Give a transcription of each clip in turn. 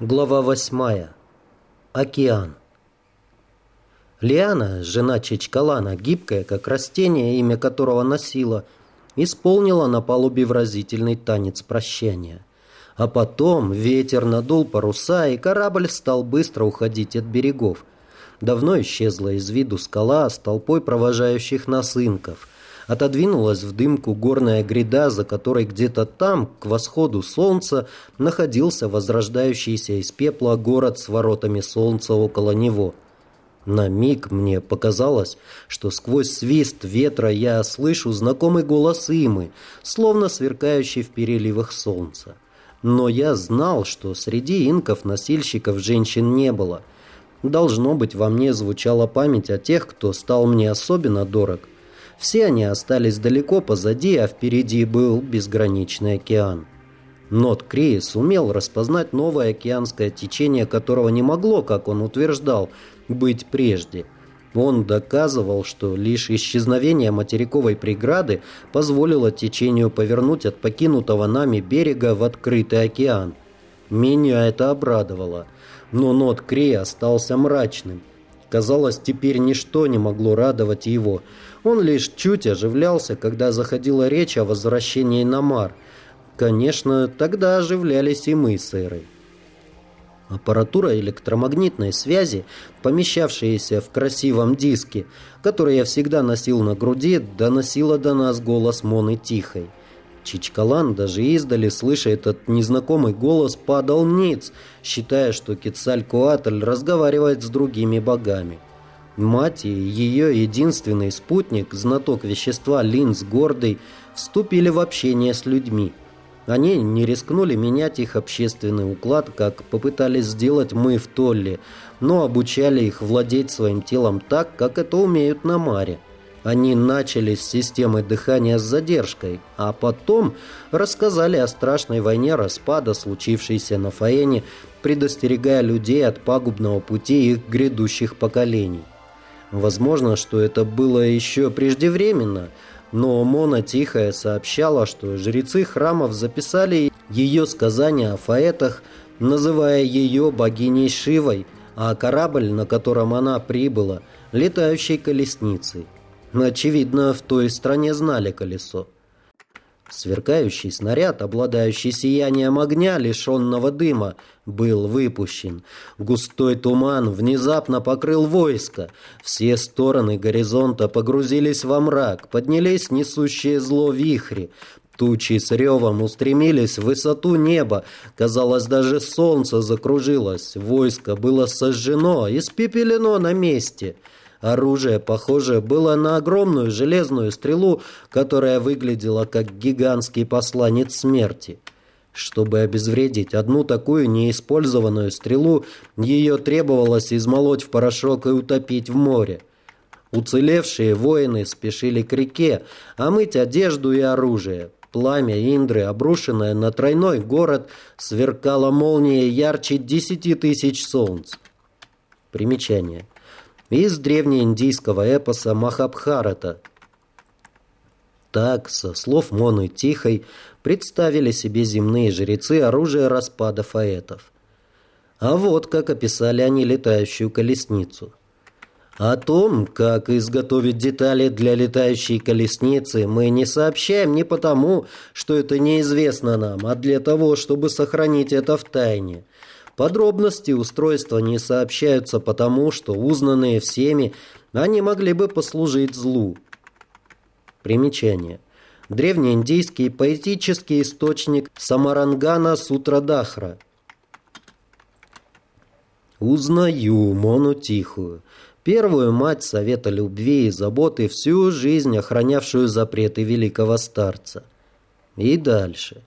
Глава восьмая. Океан. Лиана, жена Чичкалана, гибкая, как растение, имя которого носила, исполнила на палубе выразительный танец прощания. А потом ветер надул паруса, и корабль стал быстро уходить от берегов. Давно исчезла из виду скала с толпой провожающих нас инков – Отодвинулась в дымку горная гряда, за которой где-то там, к восходу солнца, находился возрождающийся из пепла город с воротами солнца около него. На миг мне показалось, что сквозь свист ветра я слышу знакомый голос Имы, словно сверкающий в переливах солнца. Но я знал, что среди инков-носильщиков женщин не было. Должно быть, во мне звучала память о тех, кто стал мне особенно дорог – все они остались далеко позади, а впереди был безграничный океан. Нот Крии сумел распознать новое океанское течение, которого не могло, как он утверждал, быть прежде. Он доказывал, что лишь исчезновение материковой преграды позволило течению повернуть от покинутого нами берега в открытый океан. Меня это обрадовало, но Нот Крей остался мрачным. Казалось, теперь ничто не могло радовать его – он лишь чуть оживлялся, когда заходила речь о возвращении на Мар. Конечно, тогда оживлялись и мы с Эрой. Аппаратура электромагнитной связи, помещавшаяся в красивом диске, который я всегда носил на груди, доносила до нас голос Моны Тихой. Чичкалан, даже издали, слыша этот незнакомый голос, падал ниц, считая, что Кецалькоатль разговаривает с другими богами. Мать и ее единственный спутник, знаток вещества Линз Гордый, вступили в общение с людьми. Они не рискнули менять их общественный уклад, как попытались сделать мы в Толле, но обучали их владеть своим телом так, как это умеют на Маре. Они начали с системы дыхания с задержкой, а потом рассказали о страшной войне распада, случившейся на Фаэне, предостерегая людей от пагубного пути их грядущих поколений. Возможно, что это было еще преждевременно, но Мона Тихая сообщала, что жрецы храмов записали ее сказания о фаэтах, называя ее богиней Шивой, а корабль, на котором она прибыла, летающей колесницей. Очевидно, в той стране знали колесо. Сверкающий снаряд, обладающий сиянием огня, лишенного дыма, был выпущен. Густой туман внезапно покрыл войско. Все стороны горизонта погрузились во мрак, поднялись несущие зло вихри. Тучи с ревом устремились в высоту неба. Казалось, даже солнце закружилось. Войско было сожжено, испепелено на месте. Оружие, похоже, было на огромную железную стрелу, которая выглядела как гигантский посланец смерти. Чтобы обезвредить одну такую неиспользованную стрелу, ее требовалось измолоть в порошок и утопить в море. Уцелевшие воины спешили к реке, омыть одежду и оружие. Пламя Индры, обрушенное на тройной город, сверкало молнией ярче десяти тысяч солнц. Примечание из древнеиндийского эпоса Махабхарата. Так, со слов Моны Тихой, представили себе земные жрецы оружие распада фаэтов. А вот как описали они летающую колесницу. О том, как изготовить детали для летающей колесницы, мы не сообщаем не потому, что это неизвестно нам, а для того, чтобы сохранить это в тайне – Подробности устройства не сообщаются потому, что узнанные всеми, они могли бы послужить злу. Примечание. Древнеиндийский поэтический источник Самарангана Сутрадахра. Узнаю Мону Тихую, первую мать Совета Любви и Заботы, всю жизнь охранявшую запреты великого старца. И дальше.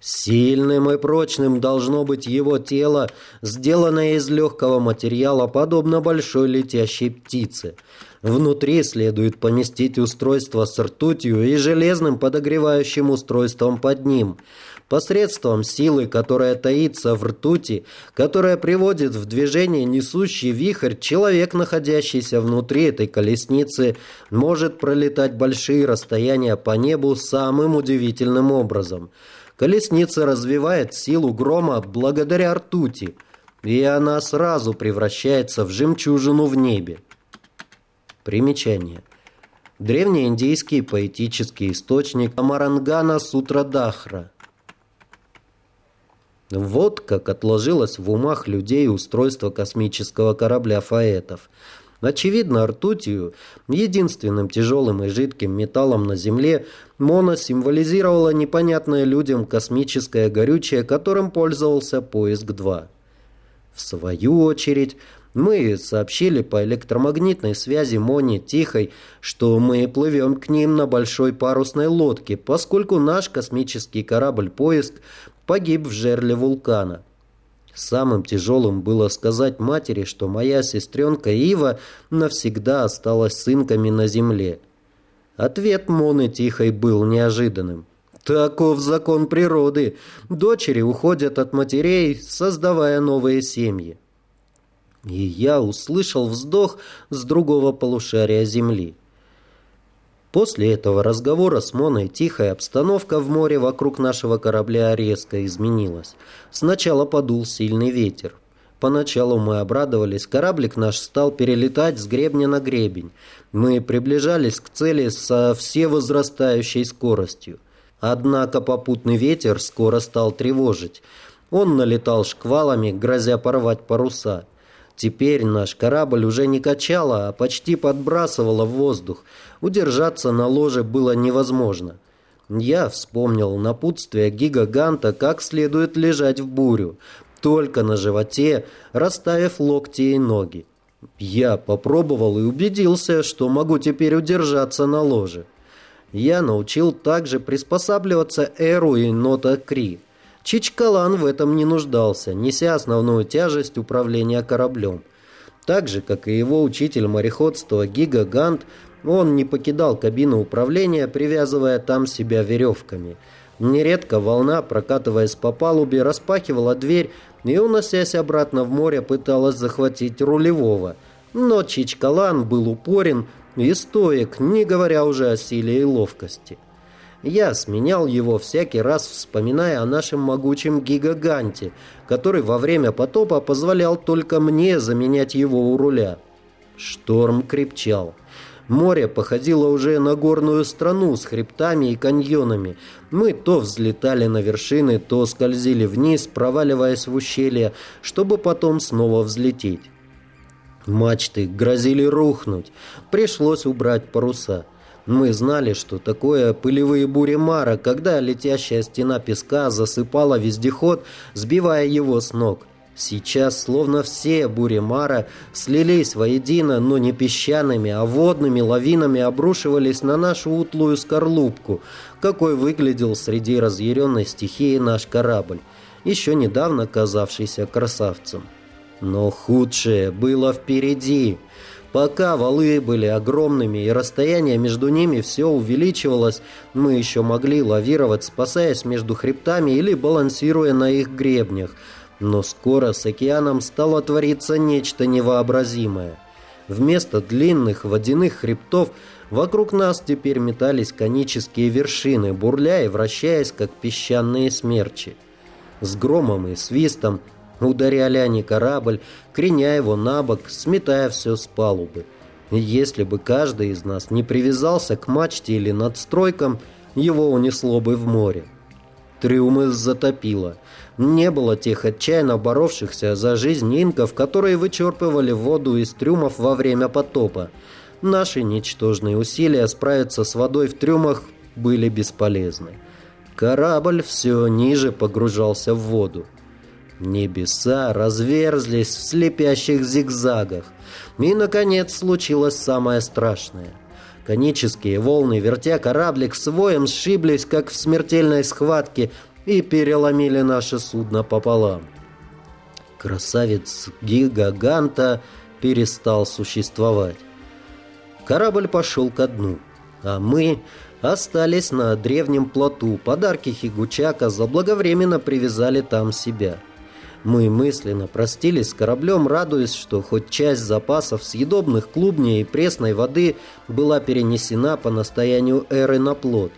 Сильным и прочным должно быть его тело, сделанное из легкого материала, подобно большой летящей птице. Внутри следует поместить устройство с ртутью и железным подогревающим устройством под ним – посредством силы, которая таится в ртути, которая приводит в движение несущий вихрь, человек, находящийся внутри этой колесницы, может пролетать большие расстояния по небу самым удивительным образом. Колесница развивает силу грома благодаря ртути, и она сразу превращается в жемчужину в небе. Примечание. Древнеиндийский поэтический источник Амарангана Сутрадахра. Вот как отложилось в умах людей устройство космического корабля «Фаэтов». Очевидно, ртутью, единственным тяжелым и жидким металлом на Земле, Мона символизировала непонятное людям космическое горючее, которым пользовался поиск-2. В свою очередь, мы сообщили по электромагнитной связи Моне Тихой, что мы плывем к ним на большой парусной лодке, поскольку наш космический корабль-поиск погиб в жерле вулкана. Самым тяжелым было сказать матери, что моя сестренка Ива навсегда осталась сынками на земле. Ответ Моны Тихой был неожиданным. Таков закон природы. Дочери уходят от матерей, создавая новые семьи. И я услышал вздох с другого полушария земли. После этого разговора с Моной тихая обстановка в море вокруг нашего корабля резко изменилась. Сначала подул сильный ветер. Поначалу мы обрадовались, кораблик наш стал перелетать с гребня на гребень. Мы приближались к цели со всевозрастающей скоростью. Однако попутный ветер скоро стал тревожить. Он налетал шквалами, грозя порвать паруса. Теперь наш корабль уже не качало, а почти подбрасывало в воздух. Удержаться на ложе было невозможно. Я вспомнил напутствие гигаганта, как следует лежать в бурю, только на животе, расставив локти и ноги. Я попробовал и убедился, что могу теперь удержаться на ложе. Я научил также приспосабливаться Эру и Нота Кри. Чичкалан в этом не нуждался, неся основную тяжесть управления кораблем. Так же, как и его учитель мореходства Гига Гант, он не покидал кабину управления, привязывая там себя веревками. Нередко волна, прокатываясь по палубе, распахивала дверь и, уносясь обратно в море, пыталась захватить рулевого. Но Чичкалан был упорен и стоек, не говоря уже о силе и ловкости. Я сменял его всякий раз, вспоминая о нашем могучем гигаганте, который во время потопа позволял только мне заменять его у руля. Шторм крепчал. Море походило уже на горную страну с хребтами и каньонами. Мы то взлетали на вершины, то скользили вниз, проваливаясь в ущелье, чтобы потом снова взлететь. Мачты грозили рухнуть. Пришлось убрать паруса. Мы знали, что такое пылевые бури Мара, когда летящая стена песка засыпала вездеход, сбивая его с ног. Сейчас словно все бури Мара слились воедино, но не песчаными, а водными лавинами обрушивались на нашу утлую скорлупку, какой выглядел среди разъяренной стихии наш корабль, еще недавно казавшийся красавцем. Но худшее было впереди. Пока валы были огромными и расстояние между ними все увеличивалось, мы еще могли лавировать, спасаясь между хребтами или балансируя на их гребнях – но скоро с океаном стало твориться нечто невообразимое. Вместо длинных водяных хребтов вокруг нас теперь метались конические вершины, бурля и вращаясь, как песчаные смерчи. С громом и свистом ударяли они корабль, креня его на бок, сметая все с палубы. И если бы каждый из нас не привязался к мачте или надстройкам, его унесло бы в море. Трюмы затопило. Не было тех отчаянно боровшихся за жизнь инков, которые вычерпывали воду из трюмов во время потопа. Наши ничтожные усилия справиться с водой в трюмах были бесполезны. Корабль все ниже погружался в воду. Небеса разверзлись в слепящих зигзагах. И, наконец, случилось самое страшное. Конические волны, вертя кораблик с воем, сшиблись, как в смертельной схватке, и переломили наше судно пополам. Красавец Гигаганта перестал существовать. Корабль пошел ко дну, а мы остались на древнем плоту. Подарки Хигучака заблаговременно привязали там себя. Мы мысленно простились с кораблем, радуясь, что хоть часть запасов съедобных клубней и пресной воды была перенесена по настоянию Эры на плот.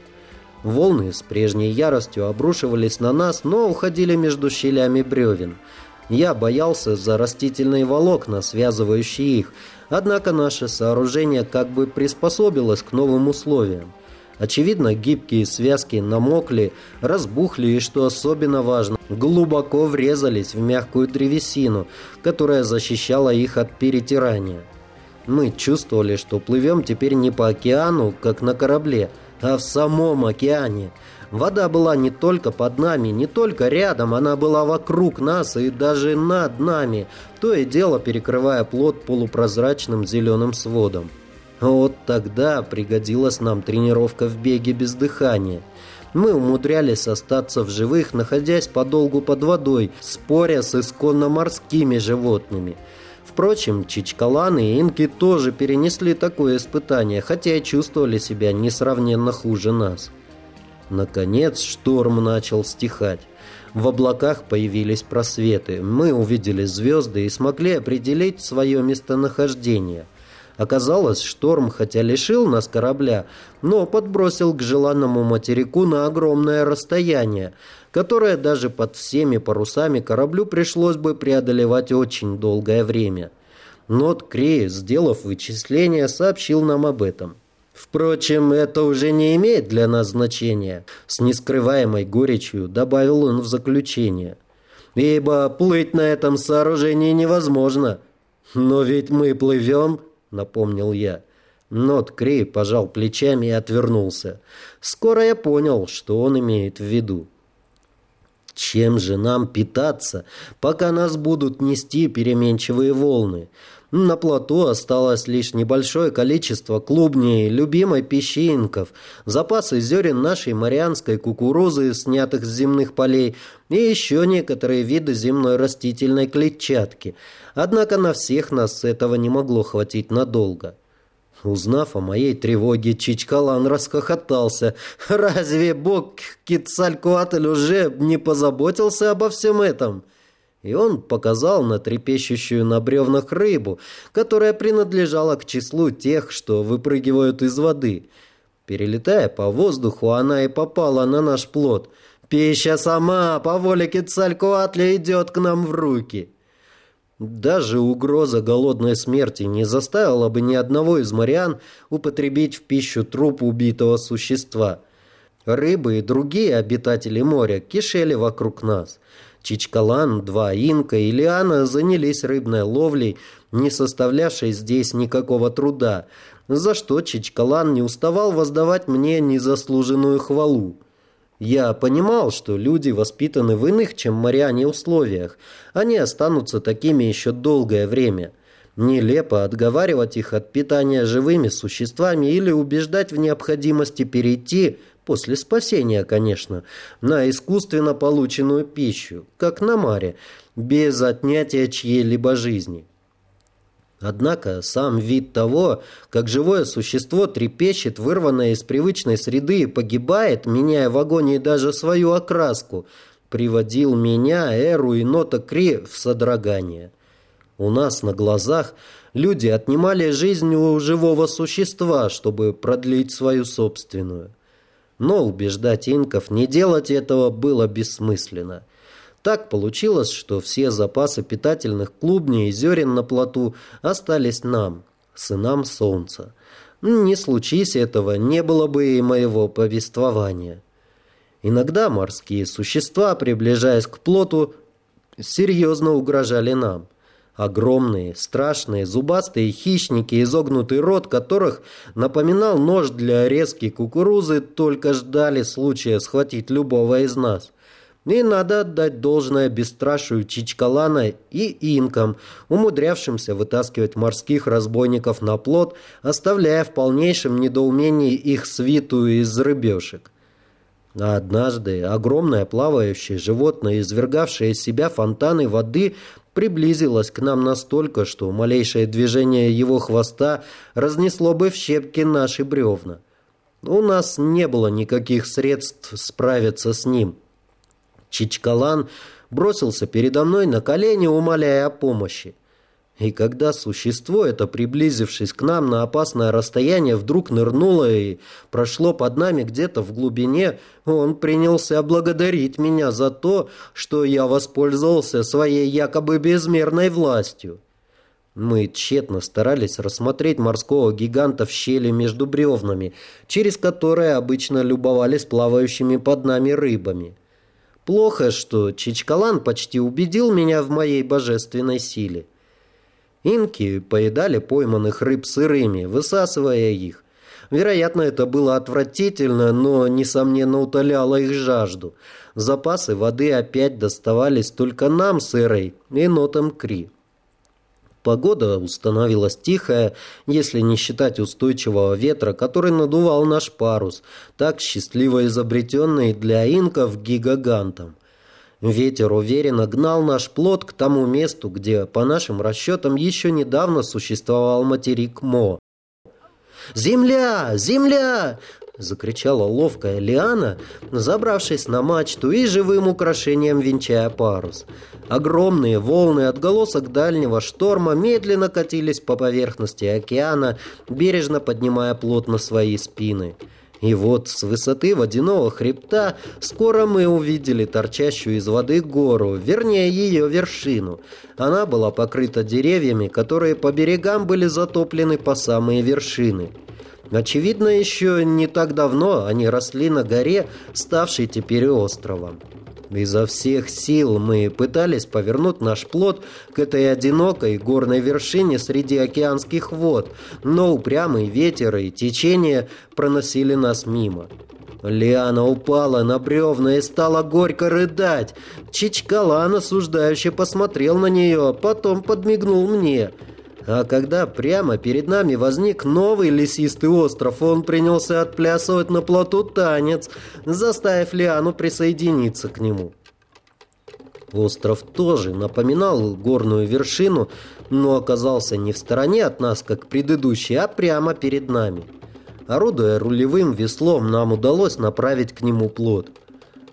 Волны с прежней яростью обрушивались на нас, но уходили между щелями бревен. Я боялся за растительные волокна, связывающие их, однако наше сооружение как бы приспособилось к новым условиям. Очевидно, гибкие связки намокли, разбухли и, что особенно важно, глубоко врезались в мягкую древесину, которая защищала их от перетирания. Мы чувствовали, что плывем теперь не по океану, как на корабле, а в самом океане. Вода была не только под нами, не только рядом, она была вокруг нас и даже над нами, то и дело перекрывая плод полупрозрачным зеленым сводом. Вот тогда пригодилась нам тренировка в беге без дыхания. Мы умудрялись остаться в живых, находясь подолгу под водой, споря с исконно морскими животными. Впрочем, чичкаланы и инки тоже перенесли такое испытание, хотя и чувствовали себя несравненно хуже нас. Наконец шторм начал стихать. В облаках появились просветы. Мы увидели звезды и смогли определить свое местонахождение. Оказалось, шторм хотя лишил нас корабля, но подбросил к желанному материку на огромное расстояние, которое даже под всеми парусами кораблю пришлось бы преодолевать очень долгое время. Нот Кри, сделав вычисление, сообщил нам об этом. Впрочем, это уже не имеет для нас значения, с нескрываемой горечью добавил он в заключение. Ибо плыть на этом сооружении невозможно. Но ведь мы плывем напомнил я. Нот Крей пожал плечами и отвернулся. Скоро я понял, что он имеет в виду. Чем же нам питаться, пока нас будут нести переменчивые волны? На плоту осталось лишь небольшое количество клубней, любимой пищи инков, запасы зерен нашей марианской кукурузы, снятых с земных полей, и еще некоторые виды земной растительной клетчатки – Однако на всех нас этого не могло хватить надолго. Узнав о моей тревоге, Чичкалан расхохотался. «Разве бог Кицалькуатль уже не позаботился обо всем этом?» И он показал на трепещущую на бревнах рыбу, которая принадлежала к числу тех, что выпрыгивают из воды. Перелетая по воздуху, она и попала на наш плод. «Пища сама по воле Кицалькуатля идет к нам в руки». Даже угроза голодной смерти не заставила бы ни одного из морян употребить в пищу труп убитого существа. Рыбы и другие обитатели моря кишели вокруг нас. Чичкалан, два инка и Лиана занялись рыбной ловлей, не составлявшей здесь никакого труда, за что Чичкалан не уставал воздавать мне незаслуженную хвалу. Я понимал, что люди воспитаны в иных, чем моряне, условиях. Они останутся такими еще долгое время. Нелепо отговаривать их от питания живыми существами или убеждать в необходимости перейти, после спасения, конечно, на искусственно полученную пищу, как на маре, без отнятия чьей-либо жизни. Однако сам вид того, как живое существо трепещет, вырванное из привычной среды и погибает, меняя в агонии даже свою окраску, приводил меня, Эру и Нота Кри в содрогание. У нас на глазах люди отнимали жизнь у живого существа, чтобы продлить свою собственную. Но убеждать инков не делать этого было бессмысленно. Так получилось, что все запасы питательных клубней и зерен на плоту остались нам, сынам солнца. Не случись этого, не было бы и моего повествования. Иногда морские существа, приближаясь к плоту, серьезно угрожали нам. Огромные, страшные, зубастые хищники, изогнутый рот которых напоминал нож для резки кукурузы, только ждали случая схватить любого из нас – и надо отдать должное бесстрашию Чичкалана и инкам, умудрявшимся вытаскивать морских разбойников на плот, оставляя в полнейшем недоумении их свиту из рыбешек. А однажды огромное плавающее животное, извергавшее из себя фонтаны воды, приблизилось к нам настолько, что малейшее движение его хвоста разнесло бы в щепки наши бревна. У нас не было никаких средств справиться с ним. Чичкалан бросился передо мной на колени, умоляя о помощи. И когда существо это, приблизившись к нам на опасное расстояние, вдруг нырнуло и прошло под нами где-то в глубине, он принялся благодарить меня за то, что я воспользовался своей якобы безмерной властью. Мы тщетно старались рассмотреть морского гиганта в щели между бревнами, через которые обычно любовались плавающими под нами рыбами. Плохо, что Чичкалан почти убедил меня в моей божественной силе. Инки поедали пойманных рыб сырыми, высасывая их. Вероятно, это было отвратительно, но, несомненно, утоляло их жажду. Запасы воды опять доставались только нам с Эрой и нотам Кри. Погода установилась тихая, если не считать устойчивого ветра, который надувал наш парус, так счастливо изобретенный для инков гигагантом. Ветер уверенно гнал наш плод к тому месту, где, по нашим расчетам, еще недавно существовал материк Мо. «Земля! Земля!» — закричала ловкая Лиана, забравшись на мачту и живым украшением венчая парус. Огромные волны, отголосок дальнего шторма, медленно катились по поверхности океана, бережно поднимая плот на свои спины. И вот с высоты водяного хребта скоро мы увидели торчащую из воды гору, вернее ее вершину. Она была покрыта деревьями, которые по берегам были затоплены по самые вершины. Очевидно, еще не так давно они росли на горе, ставшей теперь островом. Изо всех сил мы пытались повернуть наш плод к этой одинокой горной вершине среди океанских вод, но упрямый ветер и течение проносили нас мимо. Лиана упала на бревна и стала горько рыдать. Чичкалан осуждающе посмотрел на нее, потом подмигнул мне – а когда прямо перед нами возник новый лесистый остров, он принялся отплясывать на плоту танец, заставив Лиану присоединиться к нему. Остров тоже напоминал горную вершину, но оказался не в стороне от нас, как предыдущий, а прямо перед нами. Орудуя рулевым веслом, нам удалось направить к нему плот.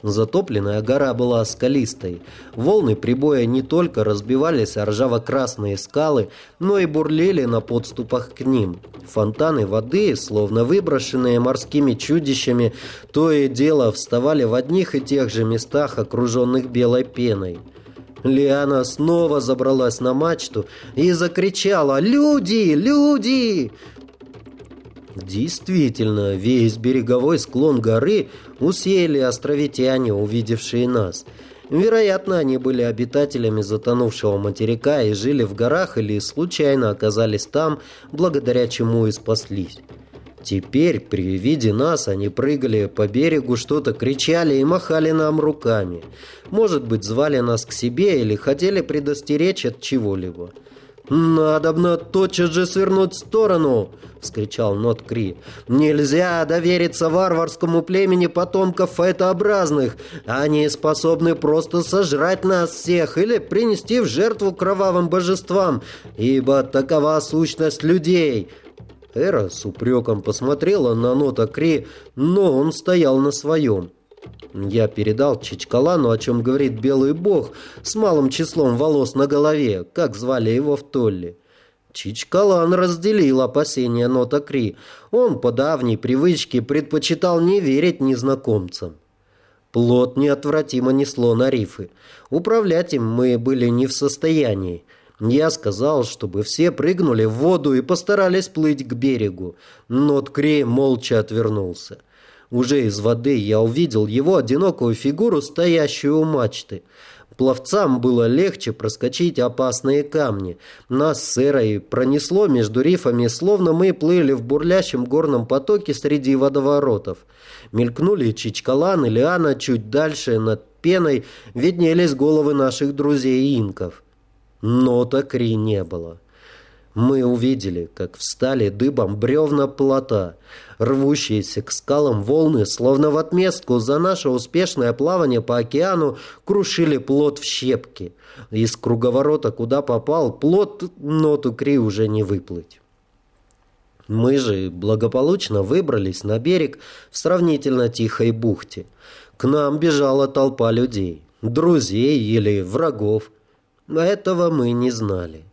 Затопленная гора была скалистой. Волны прибоя не только разбивались о ржаво-красные скалы, но и бурлили на подступах к ним. Фонтаны воды, словно выброшенные морскими чудищами, то и дело вставали в одних и тех же местах, окруженных белой пеной. Лиана снова забралась на мачту и закричала «Люди! Люди!» Действительно, весь береговой склон горы усеяли островитяне, увидевшие нас. Вероятно, они были обитателями затонувшего материка и жили в горах или случайно оказались там, благодаря чему и спаслись. Теперь, при виде нас, они прыгали по берегу, что-то кричали и махали нам руками. Может быть, звали нас к себе или хотели предостеречь от чего-либо. «Надобно тотчас же свернуть в сторону!» — вскричал Нот Кри. «Нельзя довериться варварскому племени потомков файтообразных. Они способны просто сожрать нас всех или принести в жертву кровавым божествам, ибо такова сущность людей». Эра с упреком посмотрела на Нота Кри, но он стоял на своем. Я передал Чичкалану, о чем говорит Белый Бог, с малым числом волос на голове, как звали его в Толле. Чичкалан разделил опасения Нота Кри. Он по давней привычке предпочитал не верить незнакомцам. Плот неотвратимо несло на рифы. Управлять им мы были не в состоянии. Я сказал, чтобы все прыгнули в воду и постарались плыть к берегу. Нот Кри молча отвернулся. Уже из воды я увидел его одинокую фигуру, стоящую у мачты. Пловцам было легче проскочить опасные камни. Нас с Эрой пронесло между рифами, словно мы плыли в бурлящем горном потоке среди водоворотов. Мелькнули Чичкалан и Лиана чуть дальше, над пеной виднелись головы наших друзей-инков. Но Такри не было. Мы увидели, как встали дыбом бревна плота, рвущиеся к скалам волны, словно в отместку за наше успешное плавание по океану, крушили плот в щепки. Из круговорота, куда попал, плот ноту кри уже не выплыть. Мы же благополучно выбрались на берег в сравнительно тихой бухте. К нам бежала толпа людей, друзей или врагов. Этого мы не знали.